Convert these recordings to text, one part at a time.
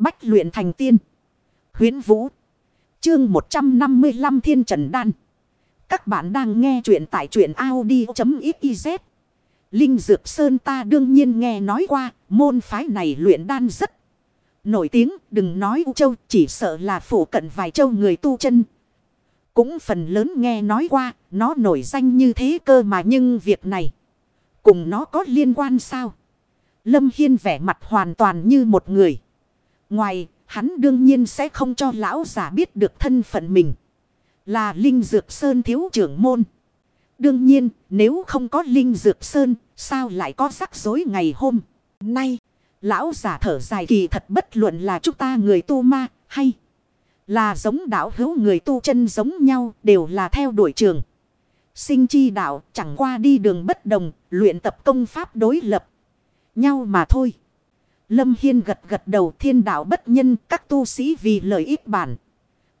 Bách luyện thành tiên. Huyến Vũ. Chương 155 Thiên Trần Đan. Các bạn đang nghe truyện tại truyện Audi.xyz. Linh Dược Sơn ta đương nhiên nghe nói qua, môn phái này luyện đan rất nổi tiếng, đừng nói U Châu, chỉ sợ là phủ cận vài châu người tu chân. Cũng phần lớn nghe nói qua, nó nổi danh như thế cơ mà nhưng việc này, cùng nó có liên quan sao? Lâm Hiên vẻ mặt hoàn toàn như một người. Ngoài, hắn đương nhiên sẽ không cho lão giả biết được thân phận mình. Là Linh Dược Sơn thiếu trưởng môn. Đương nhiên, nếu không có Linh Dược Sơn, sao lại có rắc rối ngày hôm nay? Lão giả thở dài kỳ thật bất luận là chúng ta người tu ma hay là giống đạo hữu người tu chân giống nhau đều là theo đuổi trường. Sinh chi đạo chẳng qua đi đường bất đồng, luyện tập công pháp đối lập nhau mà thôi. Lâm Hiên gật gật đầu thiên đạo bất nhân các tu sĩ vì lợi ích bản.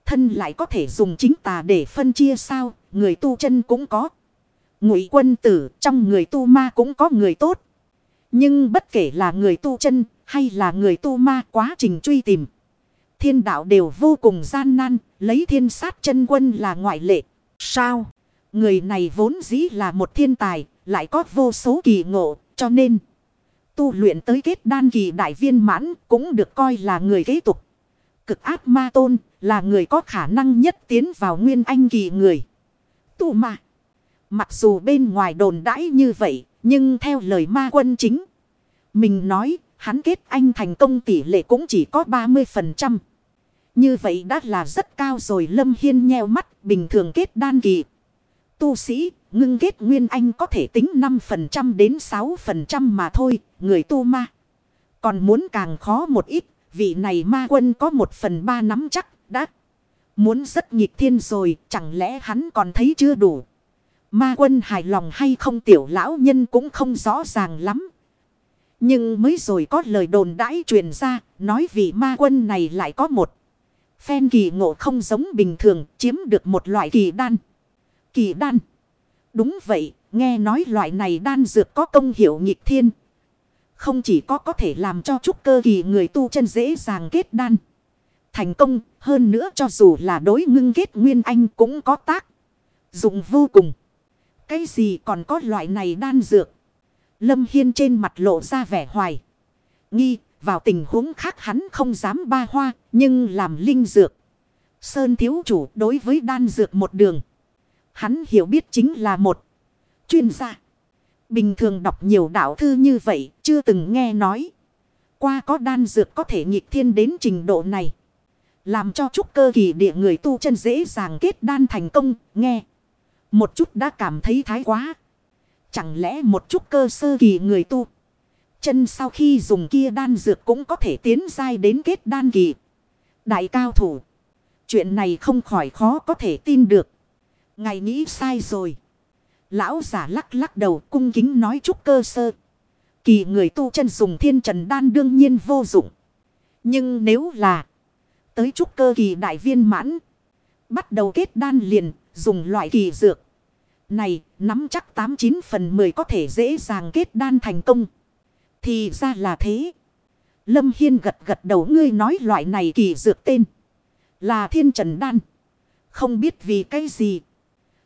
Thân lại có thể dùng chính tà để phân chia sao, người tu chân cũng có. Ngụy quân tử trong người tu ma cũng có người tốt. Nhưng bất kể là người tu chân hay là người tu ma quá trình truy tìm. Thiên đạo đều vô cùng gian nan, lấy thiên sát chân quân là ngoại lệ. Sao? Người này vốn dĩ là một thiên tài, lại có vô số kỳ ngộ, cho nên tu luyện tới kết đan kỳ đại viên mãn cũng được coi là người kế tục. Cực ác ma tôn là người có khả năng nhất tiến vào nguyên anh kỳ người. Tu mà Mặc dù bên ngoài đồn đãi như vậy, nhưng theo lời ma quân chính. Mình nói, hắn kết anh thành công tỷ lệ cũng chỉ có 30%. Như vậy đã là rất cao rồi Lâm Hiên nheo mắt bình thường kết đan kỳ. Tu sĩ, ngưng kết nguyên anh có thể tính 5% đến 6% mà thôi, người tu ma. Còn muốn càng khó một ít, vị này ma quân có một phần ba nắm chắc, đã. Muốn rất nhịp thiên rồi, chẳng lẽ hắn còn thấy chưa đủ. Ma quân hài lòng hay không tiểu lão nhân cũng không rõ ràng lắm. Nhưng mới rồi có lời đồn đãi truyền ra, nói vị ma quân này lại có một. Phen kỳ ngộ không giống bình thường, chiếm được một loại kỳ đan. Kỳ đan. Đúng vậy, nghe nói loại này đan dược có công hiệu nghịch thiên. Không chỉ có có thể làm cho trúc cơ kỳ người tu chân dễ dàng kết đan. Thành công, hơn nữa cho dù là đối ngưng kết nguyên anh cũng có tác. Dụng vô cùng. Cái gì còn có loại này đan dược? Lâm Hiên trên mặt lộ ra vẻ hoài. Nghi, vào tình huống khác hắn không dám ba hoa, nhưng làm linh dược. Sơn thiếu chủ đối với đan dược một đường. Hắn hiểu biết chính là một chuyên gia. Bình thường đọc nhiều đạo thư như vậy, chưa từng nghe nói. Qua có đan dược có thể nghịch thiên đến trình độ này. Làm cho trúc cơ kỳ địa người tu chân dễ dàng kết đan thành công, nghe. Một chút đã cảm thấy thái quá. Chẳng lẽ một chút cơ sơ kỳ người tu. Chân sau khi dùng kia đan dược cũng có thể tiến dai đến kết đan kỳ. Đại cao thủ. Chuyện này không khỏi khó có thể tin được. Ngài nghĩ sai rồi. Lão giả lắc lắc đầu cung kính nói chút cơ sơ. Kỳ người tu chân dùng thiên trần đan đương nhiên vô dụng. Nhưng nếu là tới chút cơ kỳ đại viên mãn. Bắt đầu kết đan liền, dùng loại kỳ dược. Này, nắm chắc 89 phần 10 có thể dễ dàng kết đan thành công. Thì ra là thế. Lâm Hiên gật gật đầu ngươi nói loại này kỳ dược tên. Là thiên trần đan. Không biết vì cái gì.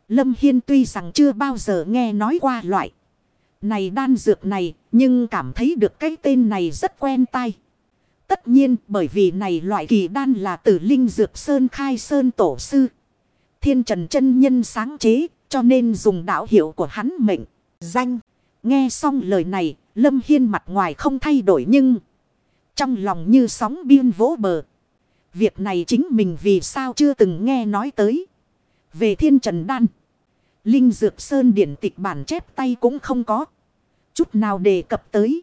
Lâm Hiên tuy rằng chưa bao giờ nghe nói qua loại. Này đan dược này, nhưng cảm thấy được cái tên này rất quen tai. Tất nhiên bởi vì này loại kỳ đan là từ Linh Dược Sơn Khai Sơn Tổ Sư. Thiên Trần chân Nhân sáng chế, cho nên dùng đạo hiệu của hắn mệnh, danh. Nghe xong lời này, Lâm Hiên mặt ngoài không thay đổi nhưng... Trong lòng như sóng biên vỗ bờ. Việc này chính mình vì sao chưa từng nghe nói tới. Về thiên trần đan. Linh Dược Sơn điển tịch bản chép tay cũng không có. Chút nào đề cập tới.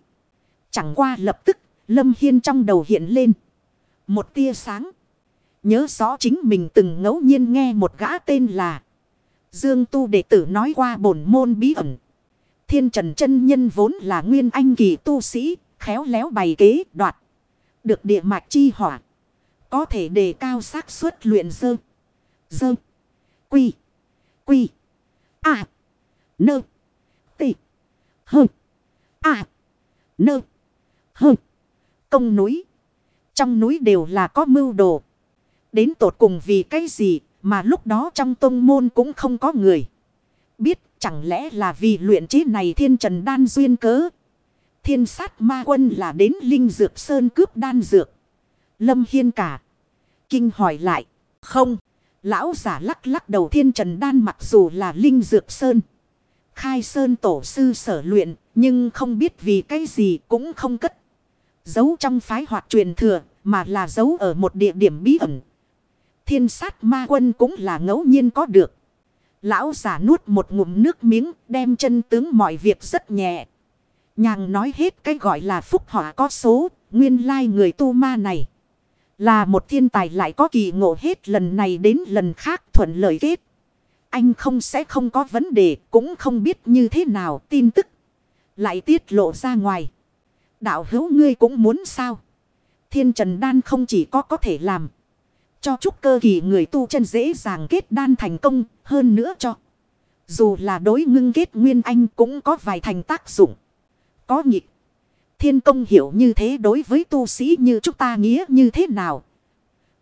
Chẳng qua lập tức, Lâm Hiên trong đầu hiện lên. Một tia sáng. Nhớ rõ chính mình từng ngẫu nhiên nghe một gã tên là. Dương Tu đệ tử nói qua bổn môn bí ẩn. Thiên trần chân nhân vốn là nguyên anh kỳ tu sĩ, khéo léo bày kế đoạt. Được địa mạch chi hỏa. Có thể đề cao xác suất luyện dơ. Dơ. Quy. Quy. À. Nơ. Tị. Hơ. À. Nơ. Hơ. Công núi. Trong núi đều là có mưu đồ. Đến tột cùng vì cái gì mà lúc đó trong tông môn cũng không có người. Biết chẳng lẽ là vì luyện chế này thiên trần đan duyên cớ. Thiên sát ma quân là đến Linh Dược Sơn cướp đan dược. Lâm Hiên cả. Kinh hỏi lại. Không. Lão giả lắc lắc đầu thiên trần đan mặc dù là Linh Dược Sơn. Khai Sơn tổ sư sở luyện. Nhưng không biết vì cái gì cũng không cất. Giấu trong phái hoạt truyền thừa. Mà là giấu ở một địa điểm bí ẩn. Thiên sát ma quân cũng là ngẫu nhiên có được. Lão giả nuốt một ngụm nước miếng đem chân tướng mọi việc rất nhẹ. Nhàng nói hết cái gọi là phúc họa có số, nguyên lai người tu ma này. Là một thiên tài lại có kỳ ngộ hết lần này đến lần khác thuận lợi kết. Anh không sẽ không có vấn đề, cũng không biết như thế nào tin tức. Lại tiết lộ ra ngoài. Đạo hữu ngươi cũng muốn sao? Thiên Trần Đan không chỉ có có thể làm. Cho chúc cơ kỳ người tu chân dễ dàng kết đan thành công hơn nữa cho. Dù là đối ngưng kết nguyên anh cũng có vài thành tác dụng. Có nhịp. Thiên công hiểu như thế đối với tu sĩ như chúng ta nghĩa như thế nào.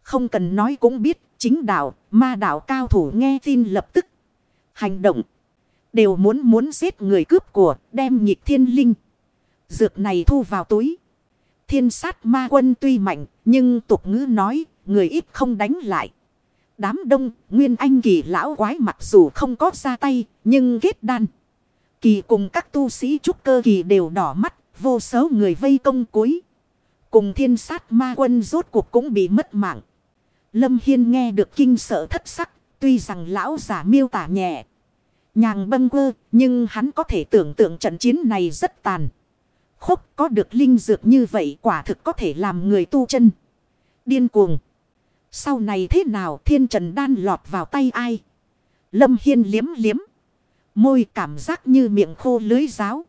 Không cần nói cũng biết chính đạo, ma đạo cao thủ nghe tin lập tức. Hành động. Đều muốn muốn giết người cướp của đem nhịp thiên linh. Dược này thu vào túi. Thiên sát ma quân tuy mạnh nhưng tục ngữ nói người ít không đánh lại. Đám đông, nguyên anh kỳ lão quái mặc dù không có ra tay, nhưng kết đan. Kỳ cùng các tu sĩ trúc cơ kỳ đều đỏ mắt, vô số người vây công cuối. Cùng thiên sát ma quân rốt cuộc cũng bị mất mạng. Lâm Hiên nghe được kinh sợ thất sắc, tuy rằng lão giả miêu tả nhẹ. Nhàng bâng quơ, nhưng hắn có thể tưởng tượng trận chiến này rất tàn. Khúc có được linh dược như vậy quả thực có thể làm người tu chân. Điên cuồng. Sau này thế nào thiên trần đan lọt vào tay ai? Lâm Hiên liếm liếm. Môi cảm giác như miệng khô lưới giáo.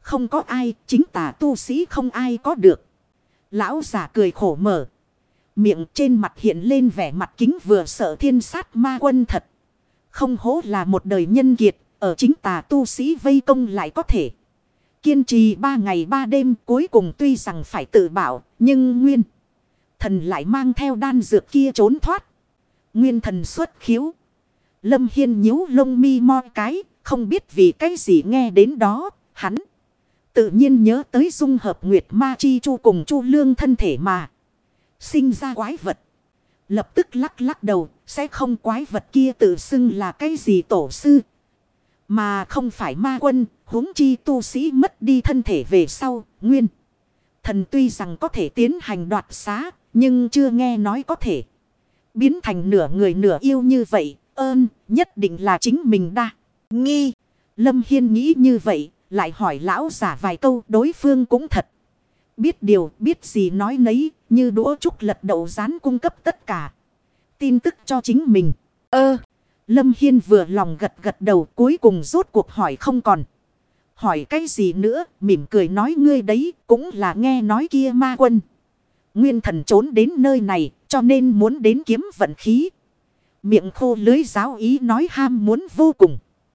Không có ai, chính tà tu sĩ không ai có được. Lão giả cười khổ mở. Miệng trên mặt hiện lên vẻ mặt kính vừa sợ thiên sát ma quân thật. Không hố là một đời nhân kiệt, ở chính tà tu sĩ vây công lại có thể. Kiên trì ba ngày ba đêm cuối cùng tuy rằng phải tự bảo, nhưng nguyên thần lại mang theo đan dược kia trốn thoát. Nguyên thần xuất khiếu. Lâm Hiên nhíu lông mi mo cái, không biết vì cái gì nghe đến đó. Tự nhiên nhớ tới dung hợp Nguyệt Ma Chi Chu cùng Chu Lương thân thể mà. Sinh ra quái vật. Lập tức lắc lắc đầu, sẽ không quái vật kia tự xưng là cái gì tổ sư. Mà không phải ma quân, huống chi tu sĩ mất đi thân thể về sau, nguyên. Thần tuy rằng có thể tiến hành đoạt xá, nhưng chưa nghe nói có thể. Biến thành nửa người nửa yêu như vậy. Ơn nhất định là chính mình đa. Nghi. Lâm Hiên nghĩ như vậy. Lại hỏi lão giả vài câu, đối phương cũng thật. Biết điều, biết gì nói nấy. Như đũa trúc lật đậu rán cung cấp tất cả. Tin tức cho chính mình. Ơ. Lâm Hiên vừa lòng gật gật đầu, cuối cùng rốt cuộc hỏi không còn. Hỏi cái gì nữa, mỉm cười nói ngươi đấy, cũng là nghe nói kia ma quân. Nguyên thần trốn đến nơi này, cho nên muốn đến kiếm vận khí. Miệng khô lưới giáo ý nói ham muốn vô cùng.